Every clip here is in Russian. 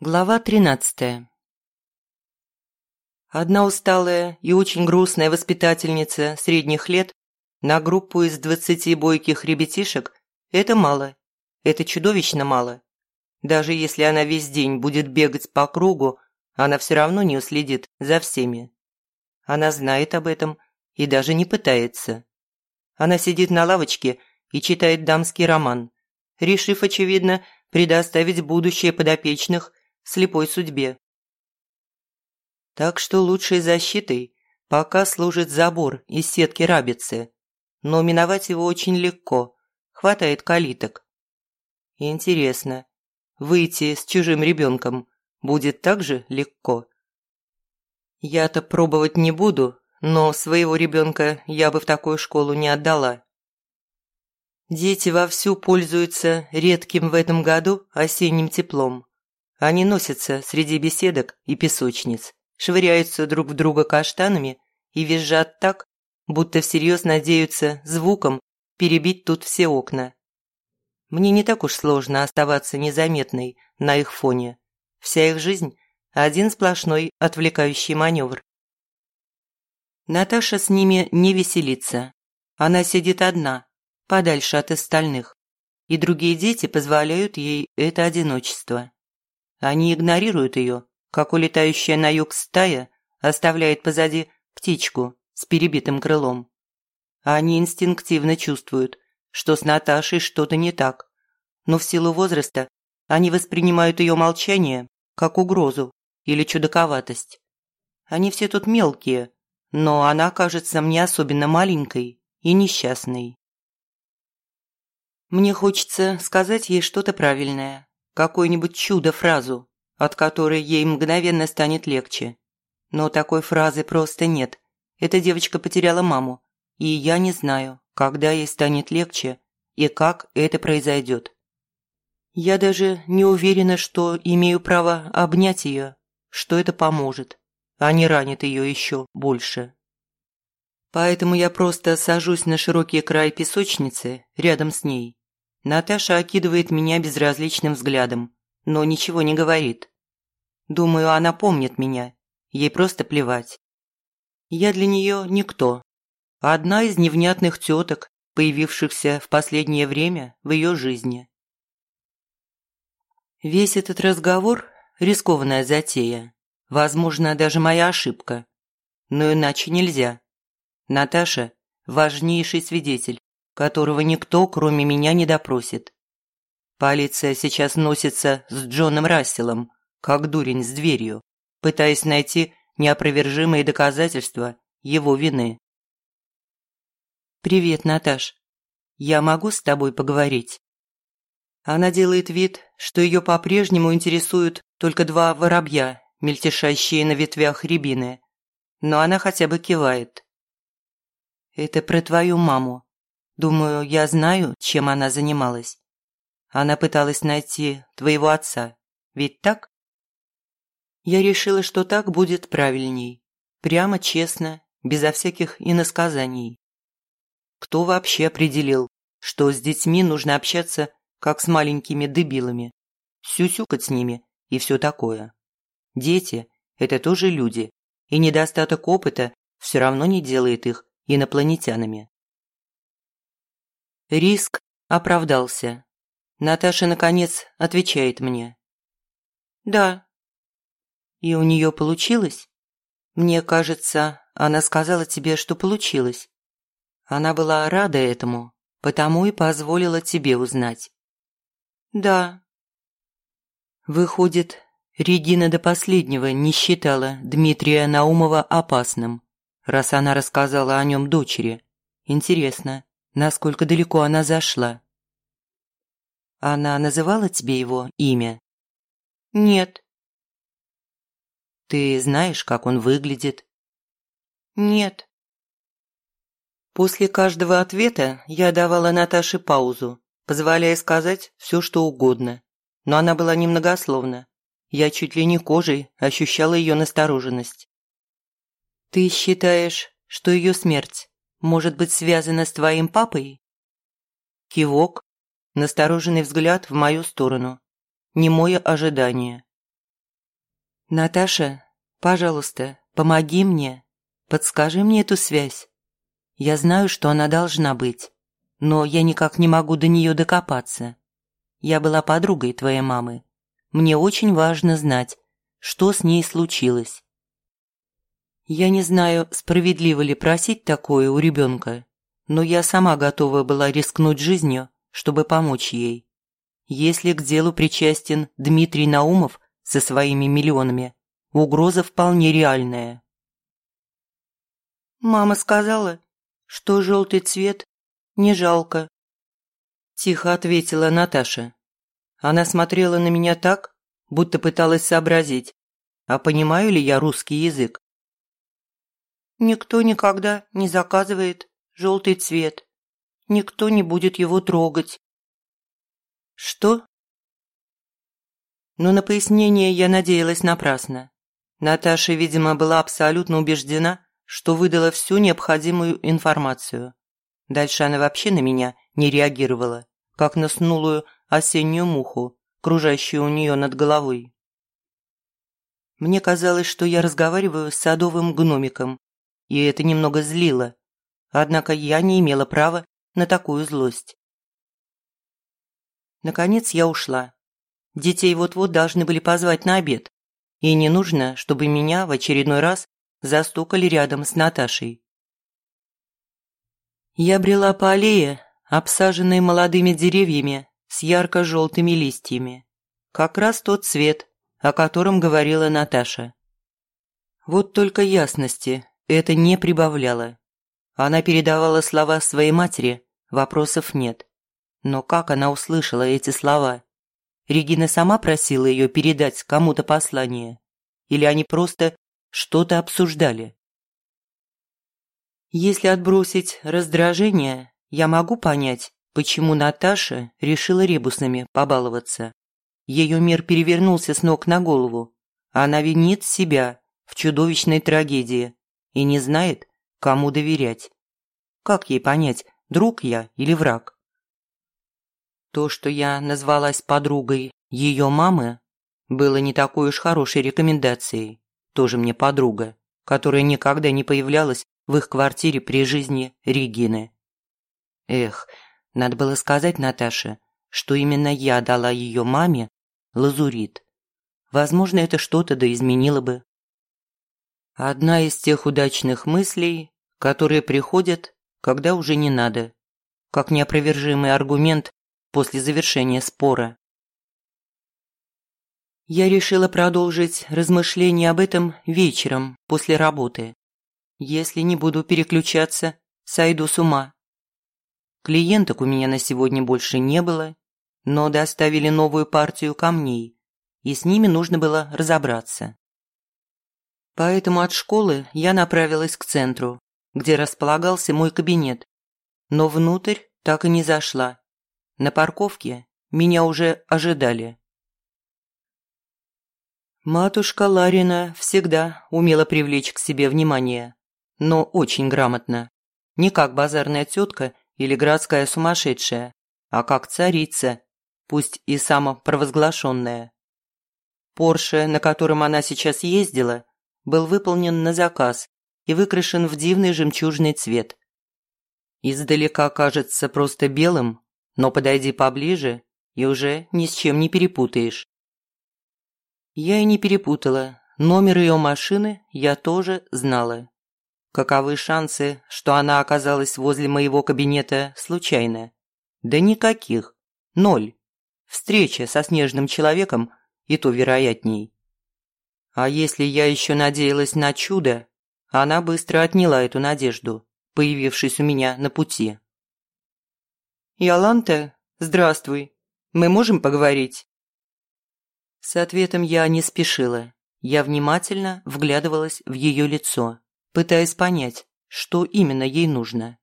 Глава тринадцатая Одна усталая и очень грустная воспитательница средних лет на группу из двадцати бойких ребятишек – это мало, это чудовищно мало. Даже если она весь день будет бегать по кругу, она все равно не уследит за всеми. Она знает об этом и даже не пытается. Она сидит на лавочке и читает дамский роман, решив, очевидно, предоставить будущее подопечных слепой судьбе. Так что лучшей защитой пока служит забор из сетки рабицы, но миновать его очень легко, хватает калиток. Интересно, выйти с чужим ребенком будет так же легко? Я-то пробовать не буду, но своего ребенка я бы в такую школу не отдала. Дети вовсю пользуются редким в этом году осенним теплом. Они носятся среди беседок и песочниц швыряются друг в друга каштанами и визжат так, будто всерьез надеются звуком перебить тут все окна. Мне не так уж сложно оставаться незаметной на их фоне. Вся их жизнь – один сплошной отвлекающий маневр. Наташа с ними не веселится. Она сидит одна, подальше от остальных, и другие дети позволяют ей это одиночество. Они игнорируют ее, как улетающая на юг стая оставляет позади птичку с перебитым крылом. Они инстинктивно чувствуют, что с Наташей что-то не так, но в силу возраста они воспринимают ее молчание как угрозу или чудаковатость. Они все тут мелкие, но она кажется мне особенно маленькой и несчастной. Мне хочется сказать ей что-то правильное, какое-нибудь чудо-фразу, от которой ей мгновенно станет легче. Но такой фразы просто нет. Эта девочка потеряла маму, и я не знаю, когда ей станет легче и как это произойдет. Я даже не уверена, что имею право обнять ее, что это поможет, а не ранит ее еще больше. Поэтому я просто сажусь на широкий край песочницы рядом с ней. Наташа окидывает меня безразличным взглядом, но ничего не говорит. Думаю, она помнит меня. Ей просто плевать. Я для нее никто. Одна из невнятных теток, появившихся в последнее время в ее жизни. Весь этот разговор – рискованная затея. Возможно, даже моя ошибка. Но иначе нельзя. Наташа – важнейший свидетель, которого никто, кроме меня, не допросит. Полиция сейчас носится с Джоном Расселом, как дурень с дверью, пытаясь найти неопровержимые доказательства его вины. «Привет, Наташ. Я могу с тобой поговорить?» Она делает вид, что ее по-прежнему интересуют только два воробья, мельтешащие на ветвях рябины. Но она хотя бы кивает. «Это про твою маму. Думаю, я знаю, чем она занималась. Она пыталась найти твоего отца. Ведь так?» Я решила, что так будет правильней. Прямо, честно, безо всяких иносказаний. Кто вообще определил, что с детьми нужно общаться, как с маленькими дебилами? Сюсюкать с ними и все такое. Дети – это тоже люди, и недостаток опыта все равно не делает их инопланетянами. Риск оправдался. Наташа, наконец, отвечает мне. «Да, и у нее получилось? Мне кажется, она сказала тебе, что получилось. Она была рада этому, потому и позволила тебе узнать. Да. Выходит, Регина до последнего не считала Дмитрия Наумова опасным, раз она рассказала о нем дочери. Интересно, насколько далеко она зашла? Она называла тебе его имя? Нет. Ты знаешь, как он выглядит?» «Нет». После каждого ответа я давала Наташе паузу, позволяя сказать все, что угодно. но она была немногословна. Я чуть ли не кожей ощущала ее настороженность. «Ты считаешь, что ее смерть может быть связана с твоим папой?» Кивок, настороженный взгляд в мою сторону. Немое ожидание. «Наташа, пожалуйста, помоги мне. Подскажи мне эту связь. Я знаю, что она должна быть, но я никак не могу до нее докопаться. Я была подругой твоей мамы. Мне очень важно знать, что с ней случилось. Я не знаю, справедливо ли просить такое у ребенка, но я сама готова была рискнуть жизнью, чтобы помочь ей. Если к делу причастен Дмитрий Наумов со своими миллионами, угроза вполне реальная. Мама сказала, что желтый цвет не жалко. Тихо ответила Наташа. Она смотрела на меня так, будто пыталась сообразить, а понимаю ли я русский язык. Никто никогда не заказывает желтый цвет. Никто не будет его трогать. Что? Но на пояснение я надеялась напрасно. Наташа, видимо, была абсолютно убеждена, что выдала всю необходимую информацию. Дальше она вообще на меня не реагировала, как на снулую осеннюю муху, кружащую у нее над головой. Мне казалось, что я разговариваю с садовым гномиком, и это немного злило. Однако я не имела права на такую злость. Наконец я ушла. Детей вот-вот должны были позвать на обед, и не нужно, чтобы меня в очередной раз застукали рядом с Наташей. Я брела по аллее, обсаженной молодыми деревьями с ярко-желтыми листьями. Как раз тот цвет, о котором говорила Наташа. Вот только ясности это не прибавляло. Она передавала слова своей матери, вопросов нет. Но как она услышала эти слова? Регина сама просила ее передать кому-то послание? Или они просто что-то обсуждали. Если отбросить раздражение, я могу понять, почему Наташа решила ребусными побаловаться. Ее мир перевернулся с ног на голову. Она винит себя в чудовищной трагедии и не знает, кому доверять. Как ей понять, друг я или враг? То, что я назвалась подругой ее мамы, было не такой уж хорошей рекомендацией тоже мне подруга, которая никогда не появлялась в их квартире при жизни Регины. Эх, надо было сказать Наташе, что именно я дала ее маме лазурит. Возможно, это что-то да изменило бы. Одна из тех удачных мыслей, которые приходят, когда уже не надо, как неопровержимый аргумент после завершения спора. Я решила продолжить размышления об этом вечером после работы. Если не буду переключаться, сойду с ума. Клиенток у меня на сегодня больше не было, но доставили новую партию камней, и с ними нужно было разобраться. Поэтому от школы я направилась к центру, где располагался мой кабинет, но внутрь так и не зашла. На парковке меня уже ожидали. Матушка Ларина всегда умела привлечь к себе внимание, но очень грамотно. Не как базарная тетка или городская сумасшедшая, а как царица, пусть и самопровозглашенная. Порше, на котором она сейчас ездила, был выполнен на заказ и выкрашен в дивный жемчужный цвет. Издалека кажется просто белым, но подойди поближе и уже ни с чем не перепутаешь. Я и не перепутала. Номер ее машины я тоже знала. Каковы шансы, что она оказалась возле моего кабинета случайно? Да никаких. Ноль. Встреча со снежным человеком и то вероятней. А если я еще надеялась на чудо, она быстро отняла эту надежду, появившись у меня на пути. «Яланта, здравствуй. Мы можем поговорить?» С ответом я не спешила. Я внимательно вглядывалась в ее лицо, пытаясь понять, что именно ей нужно.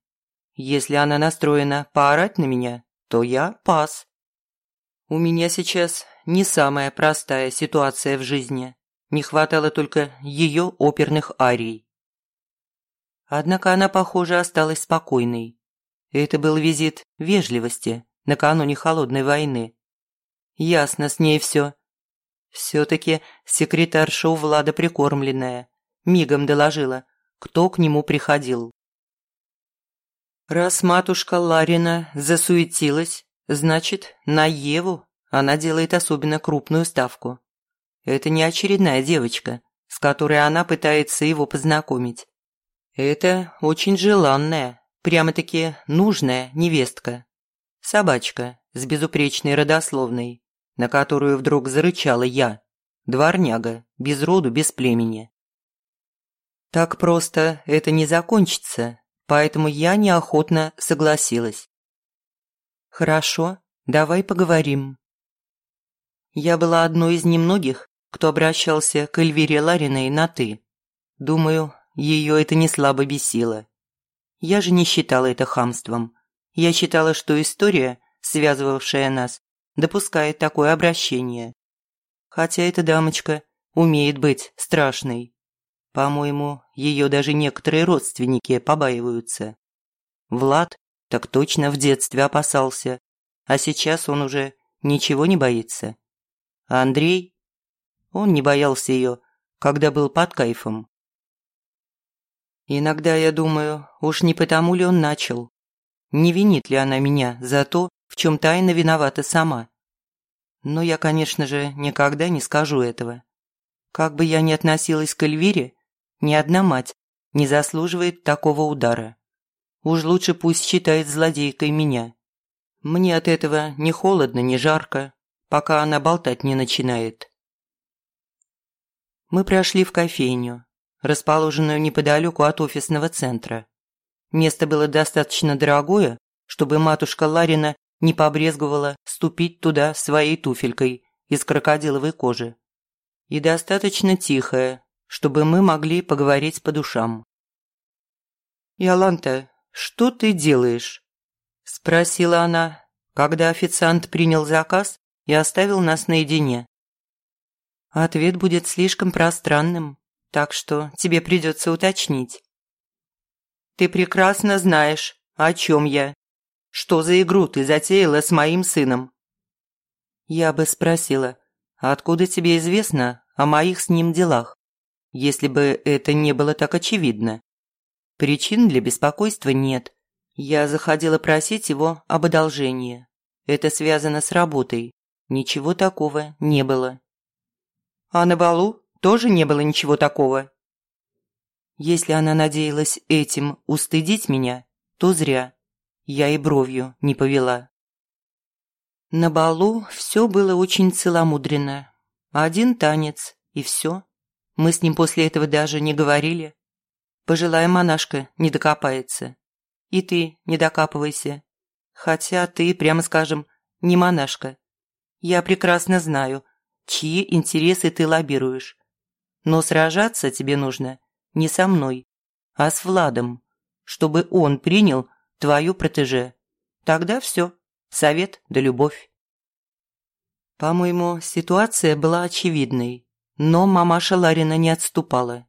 Если она настроена поорать на меня, то я пас. У меня сейчас не самая простая ситуация в жизни. Не хватало только ее оперных арий. Однако она, похоже, осталась спокойной. Это был визит вежливости накануне холодной войны. Ясно с ней все. Все-таки секретарша у Влада прикормленная. Мигом доложила, кто к нему приходил. Раз матушка Ларина засуетилась, значит, на Еву она делает особенно крупную ставку. Это не очередная девочка, с которой она пытается его познакомить. Это очень желанная, прямо-таки нужная невестка. Собачка с безупречной родословной, на которую вдруг зарычала я, дворняга, без роду, без племени. Так просто это не закончится, поэтому я неохотно согласилась. «Хорошо, давай поговорим». Я была одной из немногих, кто обращался к Эльвире Лариной на «ты». Думаю, ее это не слабо бесило. Я же не считала это хамством. Я считала, что история, связывавшая нас, допускает такое обращение. Хотя эта дамочка умеет быть страшной. По-моему, ее даже некоторые родственники побаиваются. Влад так точно в детстве опасался, а сейчас он уже ничего не боится. А Андрей? Он не боялся ее, когда был под кайфом. Иногда я думаю, уж не потому ли он начал. Не винит ли она меня за то, в чем тайно виновата сама. Но я, конечно же, никогда не скажу этого. Как бы я ни относилась к Эльвире, ни одна мать не заслуживает такого удара. Уж лучше пусть считает злодейкой меня. Мне от этого ни холодно, ни жарко, пока она болтать не начинает. Мы прошли в кофейню, расположенную неподалеку от офисного центра. Место было достаточно дорогое, чтобы матушка Ларина не побрезговала ступить туда своей туфелькой из крокодиловой кожи. И достаточно тихое, чтобы мы могли поговорить по душам. «Иоланта, что ты делаешь?» – спросила она, когда официант принял заказ и оставил нас наедине. Ответ будет слишком пространным, так что тебе придется уточнить. Ты прекрасно знаешь, о чем я. Что за игру ты затеяла с моим сыном? Я бы спросила, откуда тебе известно о моих с ним делах? если бы это не было так очевидно. Причин для беспокойства нет. Я заходила просить его об одолжении. Это связано с работой. Ничего такого не было. А на балу тоже не было ничего такого. Если она надеялась этим устыдить меня, то зря. Я и бровью не повела. На балу все было очень целомудренно. Один танец, и все. Мы с ним после этого даже не говорили. Пожилая монашка не докопается. И ты не докапывайся. Хотя ты, прямо скажем, не монашка. Я прекрасно знаю, чьи интересы ты лоббируешь. Но сражаться тебе нужно не со мной, а с Владом, чтобы он принял твою протеже. Тогда все, совет да любовь. По-моему, ситуация была очевидной. Но мамаша Ларина не отступала.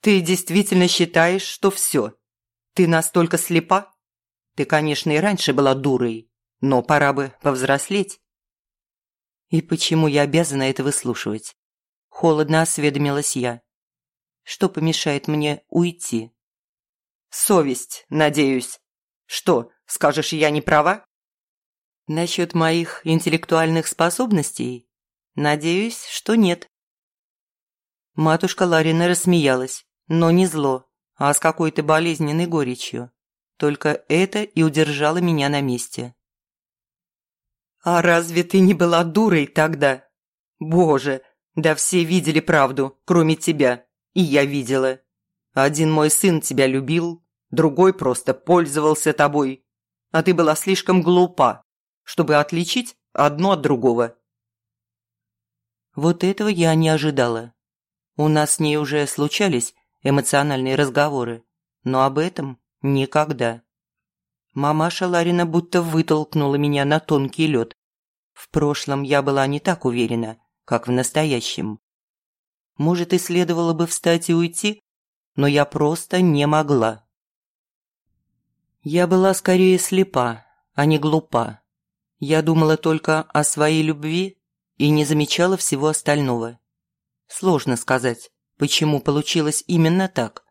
«Ты действительно считаешь, что все? Ты настолько слепа? Ты, конечно, и раньше была дурой, но пора бы повзрослеть». «И почему я обязана это выслушивать?» Холодно осведомилась я. «Что помешает мне уйти?» «Совесть, надеюсь. Что, скажешь, я не права?» «Насчет моих интеллектуальных способностей? Надеюсь, что нет». Матушка Ларина рассмеялась, но не зло, а с какой-то болезненной горечью. Только это и удержало меня на месте. «А разве ты не была дурой тогда? Боже, да все видели правду, кроме тебя. И я видела. Один мой сын тебя любил, другой просто пользовался тобой. А ты была слишком глупа, чтобы отличить одно от другого». Вот этого я не ожидала. У нас с ней уже случались эмоциональные разговоры, но об этом никогда. Мамаша Ларина будто вытолкнула меня на тонкий лед. В прошлом я была не так уверена, как в настоящем. Может, и следовало бы встать и уйти, но я просто не могла. Я была скорее слепа, а не глупа. Я думала только о своей любви и не замечала всего остального. Сложно сказать, почему получилось именно так.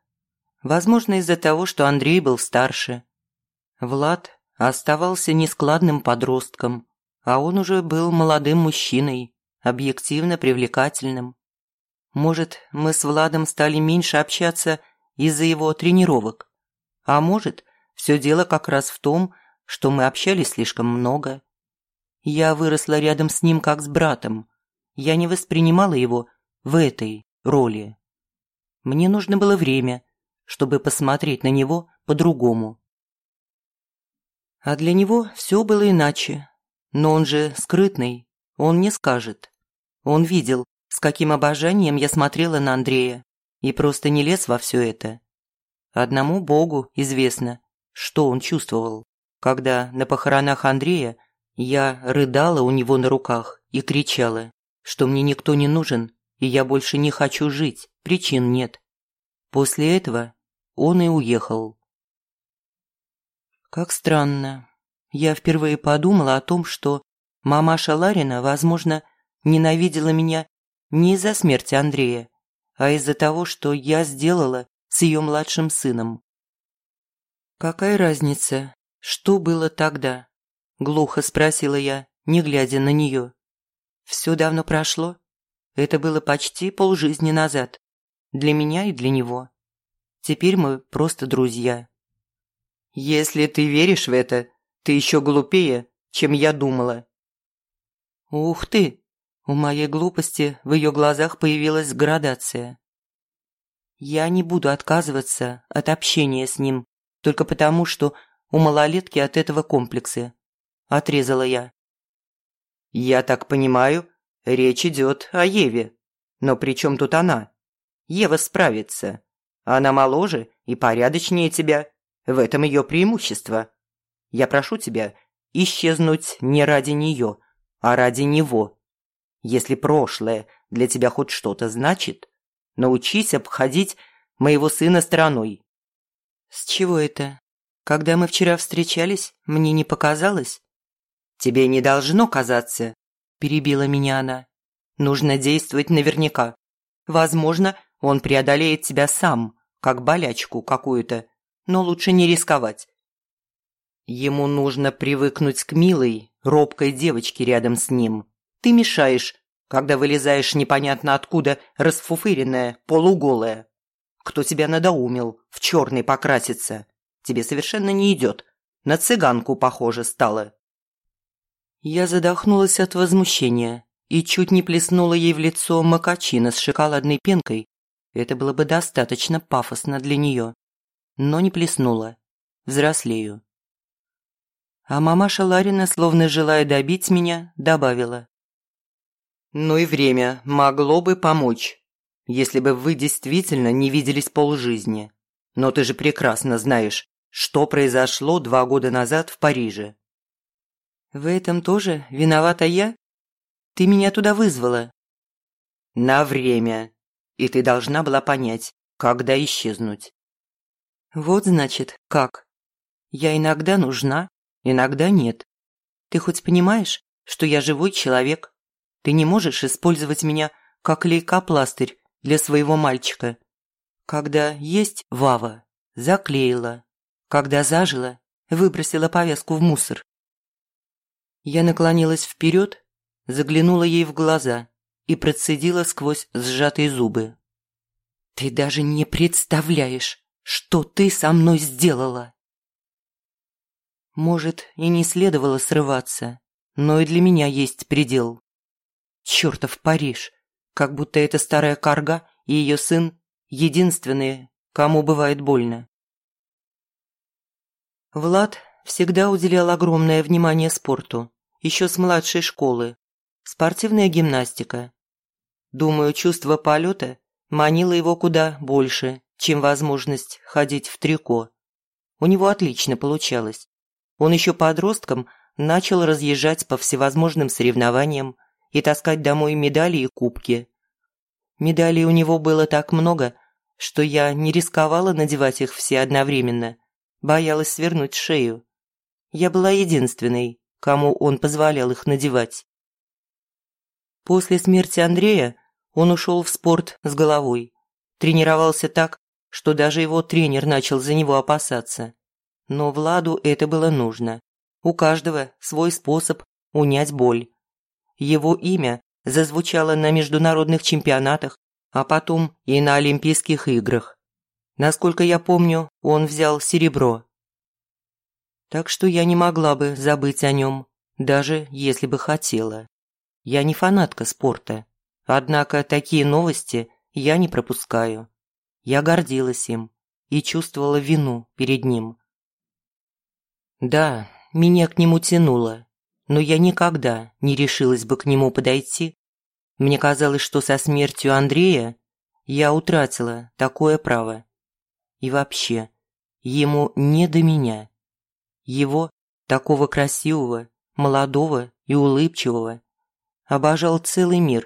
Возможно, из-за того, что Андрей был старше. Влад оставался нескладным подростком, а он уже был молодым мужчиной, объективно привлекательным. Может, мы с Владом стали меньше общаться из-за его тренировок. А может, все дело как раз в том, что мы общались слишком много. Я выросла рядом с ним как с братом. Я не воспринимала его в этой роли. Мне нужно было время, чтобы посмотреть на него по-другому. А для него все было иначе. Но он же скрытный, он не скажет. Он видел, с каким обожанием я смотрела на Андрея, и просто не лез во все это. Одному Богу известно, что он чувствовал, когда на похоронах Андрея я рыдала у него на руках и кричала, что мне никто не нужен, и я больше не хочу жить, причин нет. После этого он и уехал. Как странно. Я впервые подумала о том, что мамаша Ларина, возможно, ненавидела меня не из-за смерти Андрея, а из-за того, что я сделала с ее младшим сыном. «Какая разница, что было тогда?» – глухо спросила я, не глядя на нее. «Все давно прошло. Это было почти полжизни назад. Для меня и для него. Теперь мы просто друзья». «Если ты веришь в это, ты еще глупее, чем я думала». «Ух ты!» У моей глупости в ее глазах появилась градация. Я не буду отказываться от общения с ним, только потому, что у малолетки от этого комплексы. Отрезала я. Я так понимаю, речь идет о Еве. Но при чем тут она? Ева справится. Она моложе и порядочнее тебя. В этом ее преимущество. Я прошу тебя исчезнуть не ради нее, а ради него. Если прошлое для тебя хоть что-то значит, научись обходить моего сына стороной». «С чего это? Когда мы вчера встречались, мне не показалось?» «Тебе не должно казаться», – перебила меня она. «Нужно действовать наверняка. Возможно, он преодолеет тебя сам, как болячку какую-то, но лучше не рисковать. Ему нужно привыкнуть к милой, робкой девочке рядом с ним. Ты мешаешь, когда вылезаешь непонятно откуда, расфуфыренная, полуголая. Кто тебя надоумил в черный покраситься? Тебе совершенно не идет. На цыганку похоже стало. Я задохнулась от возмущения и чуть не плеснула ей в лицо макачина с шоколадной пенкой. Это было бы достаточно пафосно для нее. Но не плеснула. Взрослею. А мамаша Ларина, словно желая добить меня, добавила. «Ну и время могло бы помочь, если бы вы действительно не виделись полжизни. Но ты же прекрасно знаешь, что произошло два года назад в Париже». «В этом тоже виновата я? Ты меня туда вызвала». «На время. И ты должна была понять, когда исчезнуть». «Вот значит, как. Я иногда нужна, иногда нет. Ты хоть понимаешь, что я живой человек? Ты не можешь использовать меня как лейкопластырь для своего мальчика. Когда есть Вава, заклеила. Когда зажила, выбросила повязку в мусор. Я наклонилась вперед, заглянула ей в глаза и процедила сквозь сжатые зубы. «Ты даже не представляешь, что ты со мной сделала!» Может, и не следовало срываться, но и для меня есть предел. Чертов Париж! Как будто эта старая карга и ее сын единственные, кому бывает больно. Влад всегда уделял огромное внимание спорту, еще с младшей школы. Спортивная гимнастика. Думаю, чувство полета манило его куда больше, чем возможность ходить в трико. У него отлично получалось. Он еще подростком начал разъезжать по всевозможным соревнованиям и таскать домой медали и кубки. Медалей у него было так много, что я не рисковала надевать их все одновременно, боялась свернуть шею. Я была единственной, кому он позволял их надевать. После смерти Андрея он ушел в спорт с головой. Тренировался так, что даже его тренер начал за него опасаться. Но Владу это было нужно. У каждого свой способ унять боль. Его имя зазвучало на международных чемпионатах, а потом и на Олимпийских играх. Насколько я помню, он взял серебро. Так что я не могла бы забыть о нем, даже если бы хотела. Я не фанатка спорта, однако такие новости я не пропускаю. Я гордилась им и чувствовала вину перед ним. Да, меня к нему тянуло, но я никогда не решилась бы к нему подойти. Мне казалось, что со смертью Андрея я утратила такое право. И вообще, ему не до меня. Его, такого красивого, молодого и улыбчивого, обожал целый мир.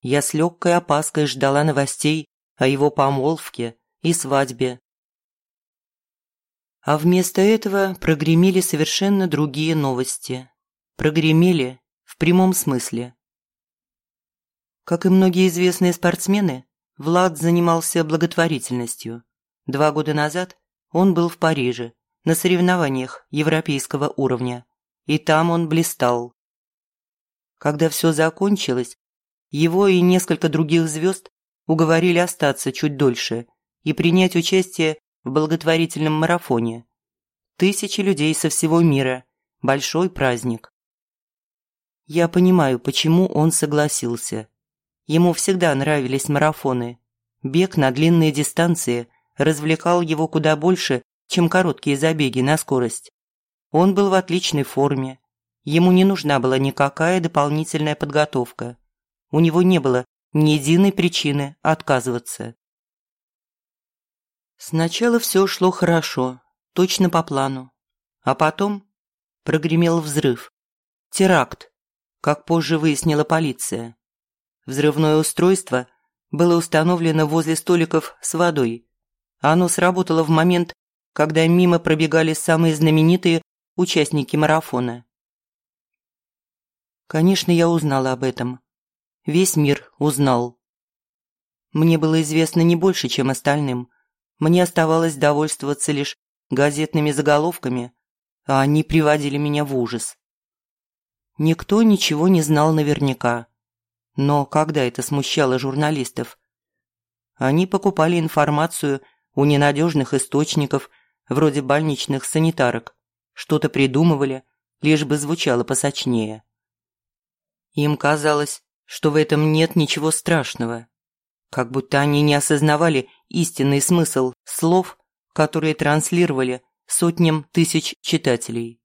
Я с легкой опаской ждала новостей о его помолвке и свадьбе. А вместо этого прогремели совершенно другие новости. Прогремели в прямом смысле. Как и многие известные спортсмены, Влад занимался благотворительностью. Два года назад он был в Париже на соревнованиях европейского уровня, и там он блистал. Когда все закончилось, его и несколько других звезд уговорили остаться чуть дольше и принять участие в благотворительном марафоне. Тысячи людей со всего мира. Большой праздник. Я понимаю, почему он согласился. Ему всегда нравились марафоны. Бег на длинные дистанции развлекал его куда больше, чем короткие забеги на скорость. Он был в отличной форме. Ему не нужна была никакая дополнительная подготовка. У него не было ни единой причины отказываться. Сначала все шло хорошо, точно по плану. А потом прогремел взрыв. Теракт, как позже выяснила полиция. Взрывное устройство было установлено возле столиков с водой. Оно сработало в момент, когда мимо пробегали самые знаменитые участники марафона. Конечно, я узнала об этом. Весь мир узнал. Мне было известно не больше, чем остальным. Мне оставалось довольствоваться лишь газетными заголовками, а они приводили меня в ужас. Никто ничего не знал наверняка. Но когда это смущало журналистов? Они покупали информацию у ненадежных источников, вроде больничных санитарок, что-то придумывали, лишь бы звучало посочнее. Им казалось, что в этом нет ничего страшного. Как будто они не осознавали истинный смысл слов, которые транслировали сотням тысяч читателей.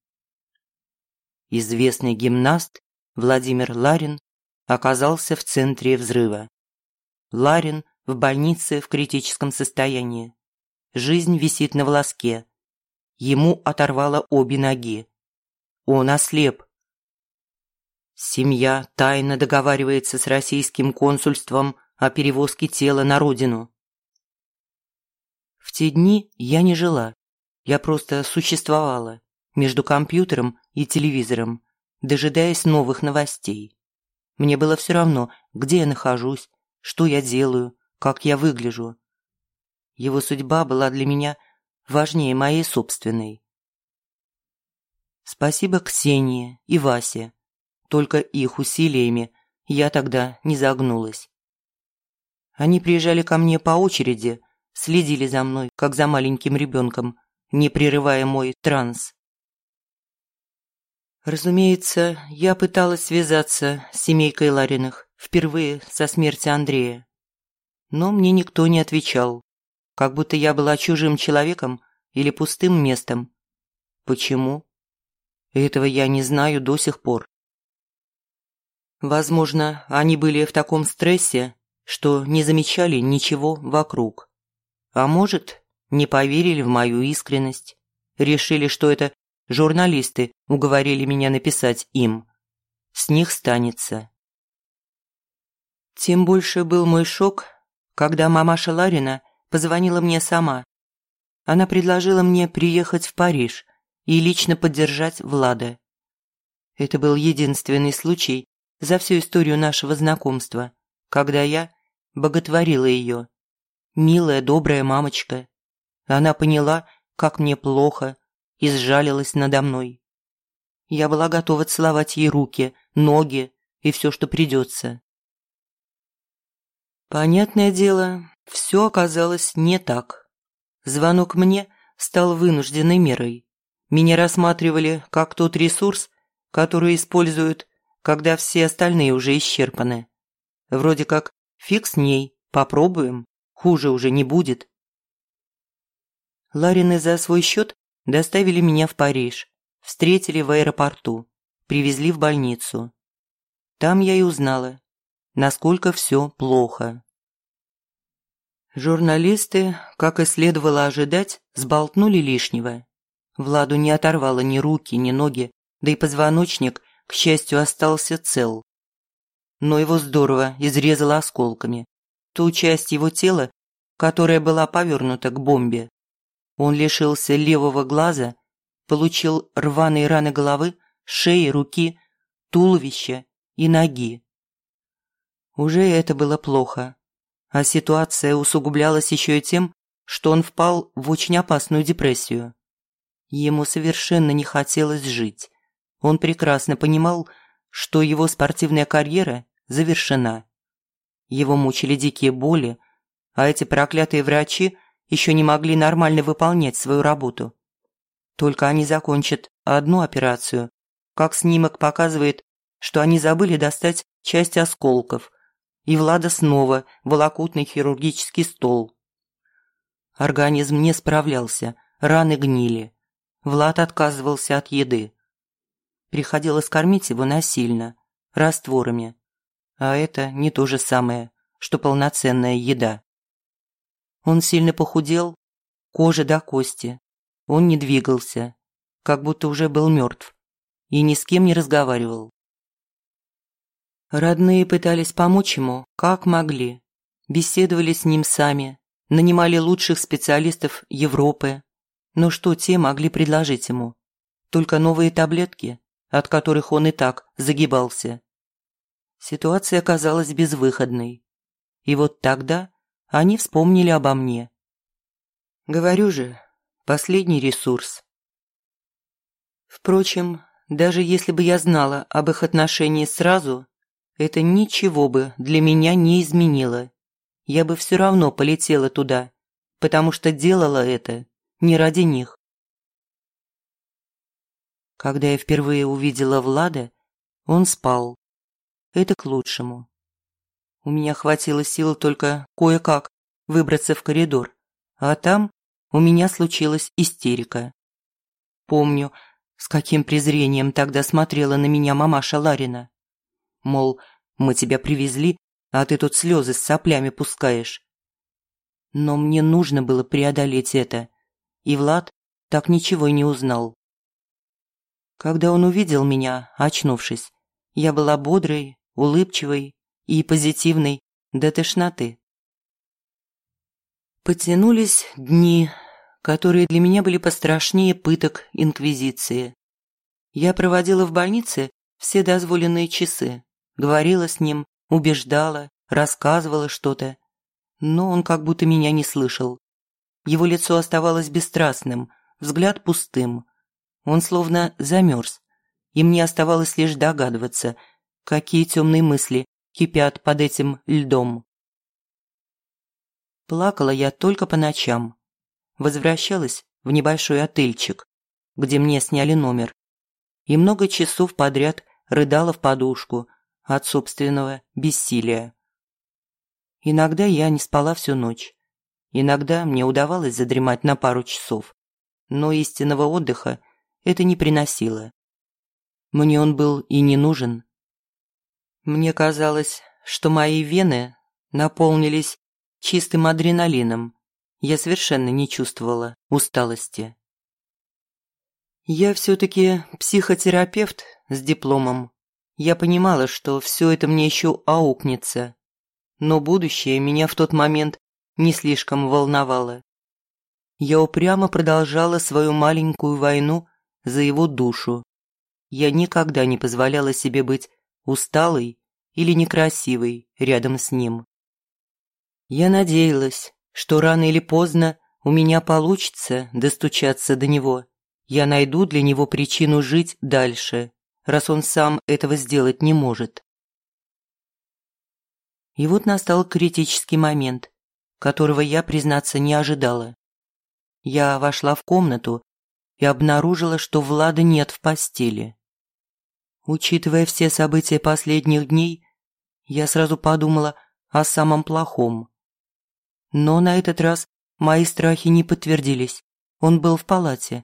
Известный гимнаст Владимир Ларин оказался в центре взрыва. Ларин в больнице в критическом состоянии. Жизнь висит на волоске. Ему оторвало обе ноги. Он ослеп Семья тайно договаривается с российским консульством о перевозке тела на родину. В те дни я не жила. Я просто существовала между компьютером и телевизором, дожидаясь новых новостей. Мне было все равно, где я нахожусь, что я делаю, как я выгляжу. Его судьба была для меня важнее моей собственной. Спасибо Ксении и Васе только их усилиями я тогда не загнулась. Они приезжали ко мне по очереди, следили за мной, как за маленьким ребенком, не прерывая мой транс. Разумеется, я пыталась связаться с семейкой Лариных впервые со смерти Андрея. Но мне никто не отвечал, как будто я была чужим человеком или пустым местом. Почему? Этого я не знаю до сих пор. Возможно, они были в таком стрессе, что не замечали ничего вокруг. А может, не поверили в мою искренность, решили, что это Журналисты уговорили меня написать им. С них станется. Тем больше был мой шок, когда мамаша Ларина позвонила мне сама. Она предложила мне приехать в Париж и лично поддержать Влада. Это был единственный случай за всю историю нашего знакомства, когда я боготворила ее. Милая, добрая мамочка. Она поняла, как мне плохо, и сжалилась надо мной. Я была готова целовать ей руки, ноги и все, что придется. Понятное дело, все оказалось не так. Звонок мне стал вынужденной мерой. Меня рассматривали как тот ресурс, который используют, когда все остальные уже исчерпаны. Вроде как фиг с ней, попробуем, хуже уже не будет. Ларины за свой счет доставили меня в Париж, встретили в аэропорту, привезли в больницу. Там я и узнала, насколько все плохо. Журналисты, как и следовало ожидать, сболтнули лишнего. Владу не оторвало ни руки, ни ноги, да и позвоночник, к счастью, остался цел. Но его здорово изрезало осколками. Ту часть его тела, которая была повернута к бомбе. Он лишился левого глаза, получил рваные раны головы, шеи, руки, туловища и ноги. Уже это было плохо. А ситуация усугублялась еще и тем, что он впал в очень опасную депрессию. Ему совершенно не хотелось жить. Он прекрасно понимал, что его спортивная карьера завершена. Его мучили дикие боли, а эти проклятые врачи еще не могли нормально выполнять свою работу. Только они закончат одну операцию, как снимок показывает, что они забыли достать часть осколков, и Влада снова волокут на хирургический стол. Организм не справлялся, раны гнили. Влад отказывался от еды. Приходилось кормить его насильно, растворами. А это не то же самое, что полноценная еда. Он сильно похудел, кожа до кости. Он не двигался, как будто уже был мертв, и ни с кем не разговаривал. Родные пытались помочь ему, как могли. Беседовали с ним сами, нанимали лучших специалистов Европы, но что те могли предложить ему? Только новые таблетки, от которых он и так загибался. Ситуация казалась безвыходной. И вот тогда они вспомнили обо мне. Говорю же, последний ресурс. Впрочем, даже если бы я знала об их отношении сразу, это ничего бы для меня не изменило. Я бы все равно полетела туда, потому что делала это не ради них. Когда я впервые увидела Влада, он спал. Это к лучшему. У меня хватило сил только кое-как выбраться в коридор, а там у меня случилась истерика. Помню, с каким презрением тогда смотрела на меня мамаша Ларина. Мол, мы тебя привезли, а ты тут слезы с соплями пускаешь. Но мне нужно было преодолеть это и Влад так ничего и не узнал. Когда он увидел меня, очнувшись, я была бодрой, улыбчивой и позитивной до тошноты. Потянулись дни, которые для меня были пострашнее пыток Инквизиции. Я проводила в больнице все дозволенные часы, говорила с ним, убеждала, рассказывала что-то, но он как будто меня не слышал. Его лицо оставалось бесстрастным, взгляд пустым. Он словно замерз, и мне оставалось лишь догадываться, какие темные мысли кипят под этим льдом. Плакала я только по ночам. Возвращалась в небольшой отельчик, где мне сняли номер, и много часов подряд рыдала в подушку от собственного бессилия. Иногда я не спала всю ночь. Иногда мне удавалось задремать на пару часов, но истинного отдыха это не приносило. Мне он был и не нужен. Мне казалось, что мои вены наполнились чистым адреналином. Я совершенно не чувствовала усталости. Я все-таки психотерапевт с дипломом. Я понимала, что все это мне еще аукнется. Но будущее меня в тот момент не слишком волновало. Я упрямо продолжала свою маленькую войну за его душу. Я никогда не позволяла себе быть усталой или некрасивой рядом с ним. Я надеялась, что рано или поздно у меня получится достучаться до него. Я найду для него причину жить дальше, раз он сам этого сделать не может. И вот настал критический момент, которого я, признаться, не ожидала. Я вошла в комнату и обнаружила, что Влада нет в постели. Учитывая все события последних дней, я сразу подумала о самом плохом. Но на этот раз мои страхи не подтвердились. Он был в палате.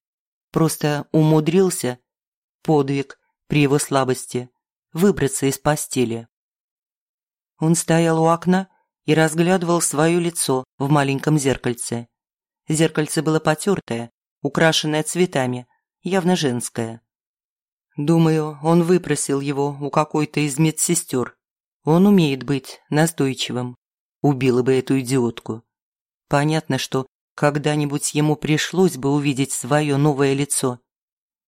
Просто умудрился, подвиг при его слабости, выбраться из постели. Он стоял у окна и разглядывал свое лицо в маленьком зеркальце. Зеркальце было потертое, украшенное цветами, явно женское. Думаю, он выпросил его у какой-то из медсестер. Он умеет быть настойчивым. Убила бы эту идиотку. Понятно, что когда-нибудь ему пришлось бы увидеть свое новое лицо.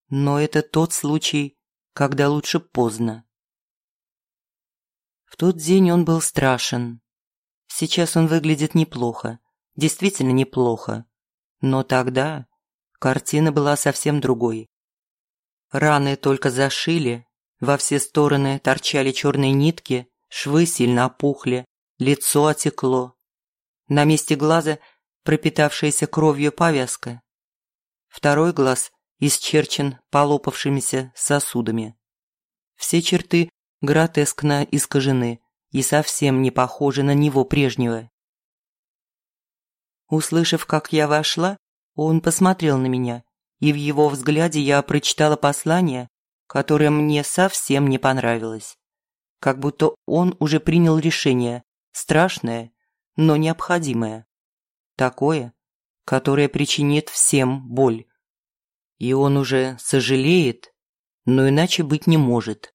Но это тот случай, когда лучше поздно. В тот день он был страшен. Сейчас он выглядит неплохо, действительно неплохо. Но тогда картина была совсем другой. Раны только зашили, во все стороны торчали черные нитки, швы сильно опухли, лицо отекло. На месте глаза пропитавшаяся кровью повязка. Второй глаз исчерчен полопавшимися сосудами. Все черты гротескно искажены и совсем не похожи на него прежнего. Услышав, как я вошла, он посмотрел на меня, и в его взгляде я прочитала послание, которое мне совсем не понравилось. Как будто он уже принял решение, страшное, но необходимое. Такое, которое причинит всем боль. И он уже сожалеет, но иначе быть не может.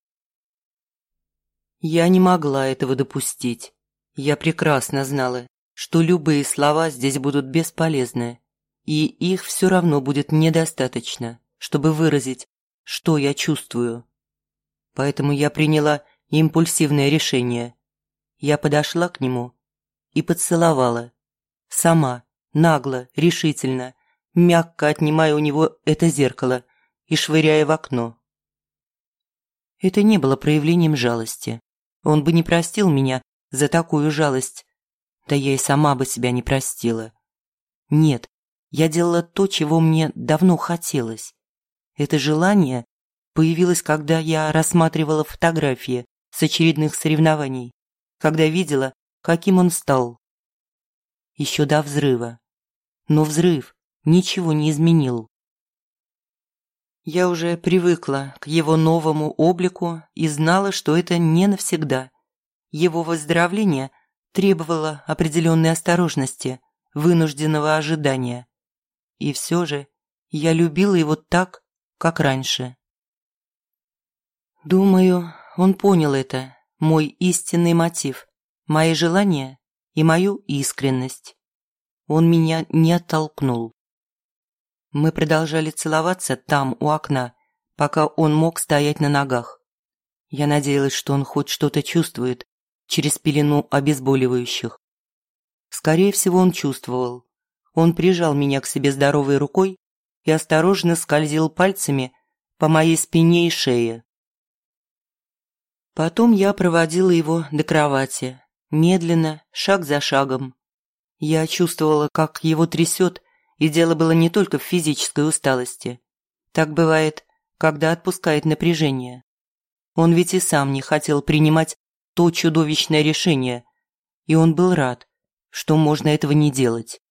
Я не могла этого допустить. Я прекрасно знала, что любые слова здесь будут бесполезны, и их все равно будет недостаточно, чтобы выразить, что я чувствую. Поэтому я приняла импульсивное решение. Я подошла к нему и поцеловала. Сама, нагло, решительно, мягко отнимая у него это зеркало и швыряя в окно. Это не было проявлением жалости. Он бы не простил меня за такую жалость. Да я и сама бы себя не простила. Нет, я делала то, чего мне давно хотелось. Это желание появилось, когда я рассматривала фотографии с очередных соревнований, когда видела, каким он стал. Еще до взрыва. Но взрыв ничего не изменил. Я уже привыкла к его новому облику и знала, что это не навсегда. Его выздоровление требовало определенной осторожности, вынужденного ожидания. И все же я любила его так, как раньше. Думаю, он понял это, мой истинный мотив, мои желания и мою искренность. Он меня не оттолкнул. Мы продолжали целоваться там, у окна, пока он мог стоять на ногах. Я надеялась, что он хоть что-то чувствует через пелену обезболивающих. Скорее всего, он чувствовал. Он прижал меня к себе здоровой рукой и осторожно скользил пальцами по моей спине и шее. Потом я проводила его до кровати, медленно, шаг за шагом. Я чувствовала, как его трясет, и дело было не только в физической усталости. Так бывает, когда отпускает напряжение. Он ведь и сам не хотел принимать то чудовищное решение, и он был рад, что можно этого не делать.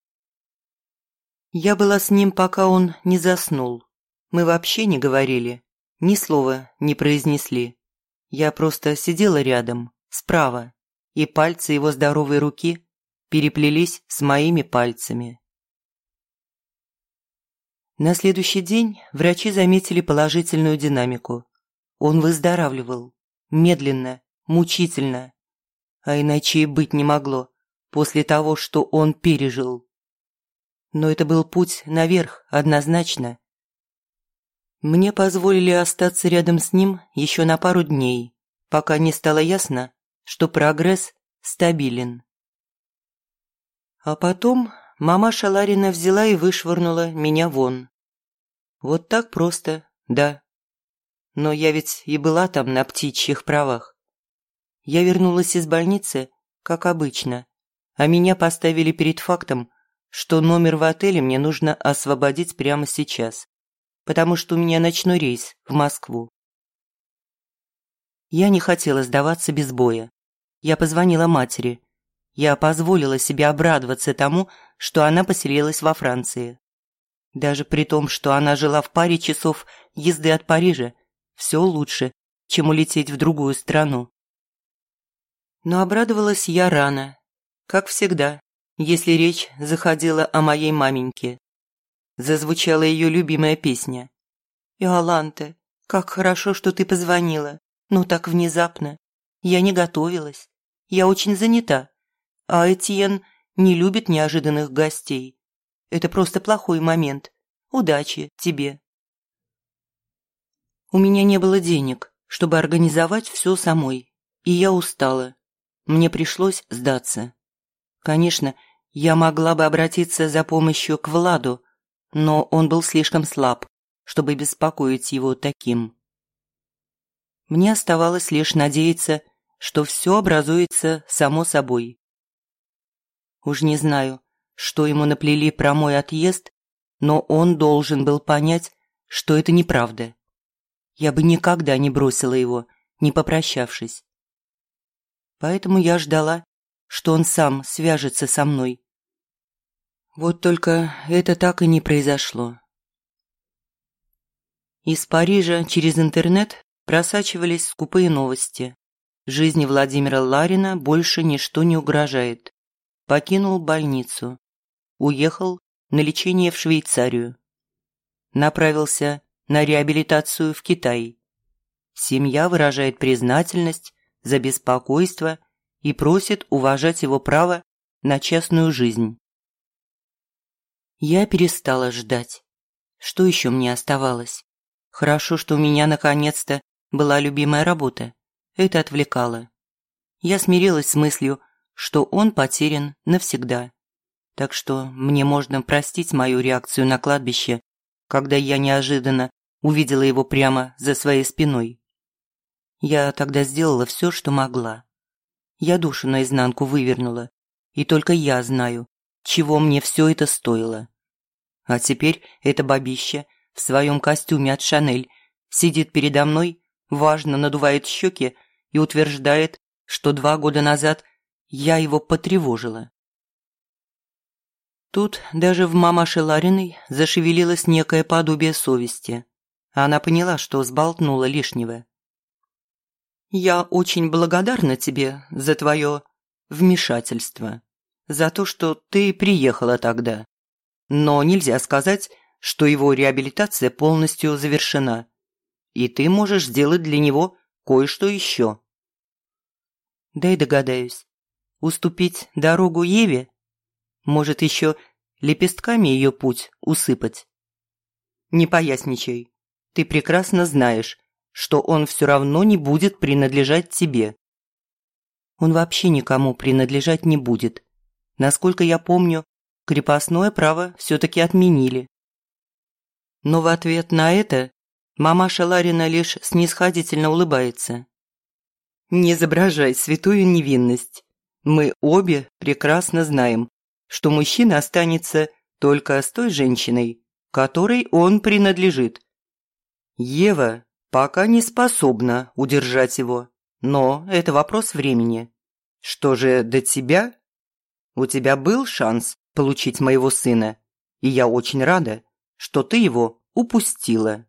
Я была с ним, пока он не заснул. Мы вообще не говорили, ни слова не произнесли. Я просто сидела рядом, справа, и пальцы его здоровой руки переплелись с моими пальцами. На следующий день врачи заметили положительную динамику. Он выздоравливал. Медленно, мучительно. А иначе и быть не могло после того, что он пережил. Но это был путь наверх, однозначно. Мне позволили остаться рядом с ним еще на пару дней, пока не стало ясно, что прогресс стабилен. А потом мама Шаларина взяла и вышвырнула меня вон. Вот так просто, да. Но я ведь и была там на птичьих правах. Я вернулась из больницы, как обычно, а меня поставили перед фактом, что номер в отеле мне нужно освободить прямо сейчас, потому что у меня ночной рейс в Москву. Я не хотела сдаваться без боя. Я позвонила матери. Я позволила себе обрадоваться тому, что она поселилась во Франции. Даже при том, что она жила в паре часов езды от Парижа, все лучше, чем улететь в другую страну. Но обрадовалась я рано, как всегда, если речь заходила о моей маменьке. Зазвучала ее любимая песня. «Иоланте, как хорошо, что ты позвонила, но так внезапно. Я не готовилась, я очень занята, а Этьен не любит неожиданных гостей. Это просто плохой момент. Удачи тебе. У меня не было денег, чтобы организовать все самой, и я устала. Мне пришлось сдаться. Конечно, я могла бы обратиться за помощью к Владу, но он был слишком слаб, чтобы беспокоить его таким. Мне оставалось лишь надеяться, что все образуется само собой. Уж не знаю, что ему наплели про мой отъезд, но он должен был понять, что это неправда. Я бы никогда не бросила его, не попрощавшись. Поэтому я ждала, что он сам свяжется со мной. Вот только это так и не произошло. Из Парижа через интернет просачивались скупые новости. Жизни Владимира Ларина больше ничто не угрожает. Покинул больницу уехал на лечение в Швейцарию. Направился на реабилитацию в Китай. Семья выражает признательность за беспокойство и просит уважать его право на частную жизнь. Я перестала ждать. Что еще мне оставалось? Хорошо, что у меня наконец-то была любимая работа. Это отвлекало. Я смирилась с мыслью, что он потерян навсегда так что мне можно простить мою реакцию на кладбище, когда я неожиданно увидела его прямо за своей спиной. Я тогда сделала все, что могла. Я душу наизнанку вывернула, и только я знаю, чего мне все это стоило. А теперь это бабище в своем костюме от Шанель сидит передо мной, важно надувает щеки и утверждает, что два года назад я его потревожила. Тут даже в мамаше Лариной зашевелилось некое подобие совести. Она поняла, что сболтнула лишнего. «Я очень благодарна тебе за твое вмешательство, за то, что ты приехала тогда. Но нельзя сказать, что его реабилитация полностью завершена, и ты можешь сделать для него кое-что еще». «Дай догадаюсь. Уступить дорогу Еве?» Может, еще лепестками ее путь усыпать? Не поясничай. Ты прекрасно знаешь, что он все равно не будет принадлежать тебе. Он вообще никому принадлежать не будет. Насколько я помню, крепостное право все-таки отменили. Но в ответ на это мамаша Ларина лишь снисходительно улыбается. Не изображай святую невинность. Мы обе прекрасно знаем, что мужчина останется только с той женщиной, которой он принадлежит. Ева пока не способна удержать его, но это вопрос времени. Что же до тебя? У тебя был шанс получить моего сына, и я очень рада, что ты его упустила.